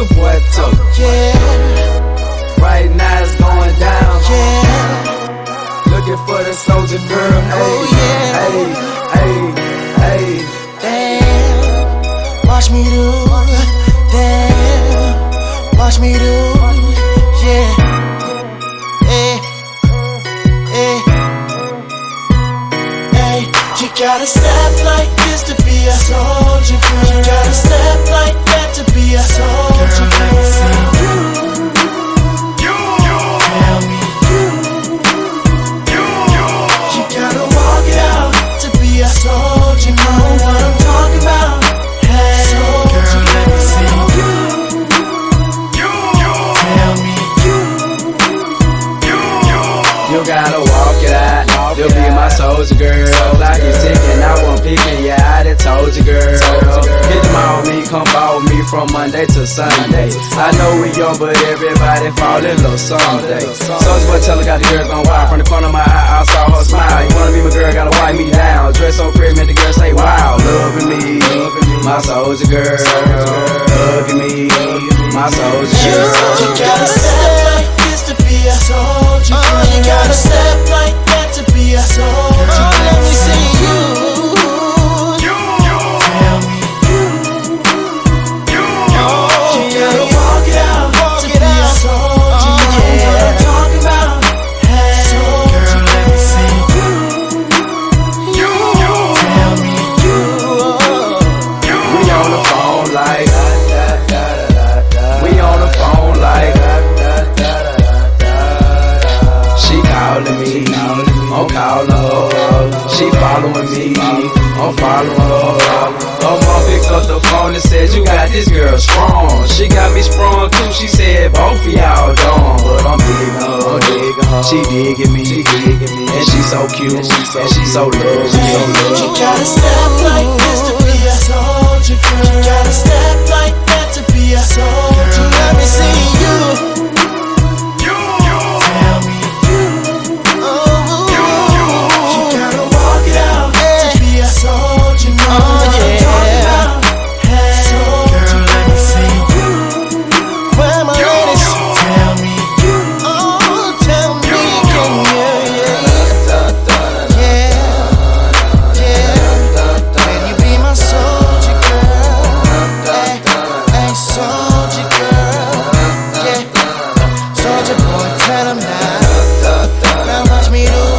Soulja Boy. Yeah, Right now it's going down. yeah, Looking for the soldier girl. Oh, yeah. Hey, hey, hey. damn. Watch me do, damn. Watch me do, yeah. Hey, hey, hey. You gotta step like this to be a soldier girl. It out. You'll be my soldier girl. Like it's ticking, I won't picking. Yeah, I done told you, girl. Hit them on me, come follow me from Monday to Sunday. I know we young, but everybody fall in love someday. Soulja Boy, tell her got the girls on wild. From the corner of my eye, I saw her smile. You wanna be my girl, gotta wipe me down. Dress so pretty, make the girl say wow. Loving me, my soldier girl. Hugging me, my soldier girl. Following me, I'm following her. Her mom picked up the phone and said, You got this girl strong. She got me sprung too. She said, Both of y'all dumb, but I'm digging her. Uh, she digging me, She digging me. and she so cute, and she so lovely, so You lovely. gotta step like this to be a soldier girl. me to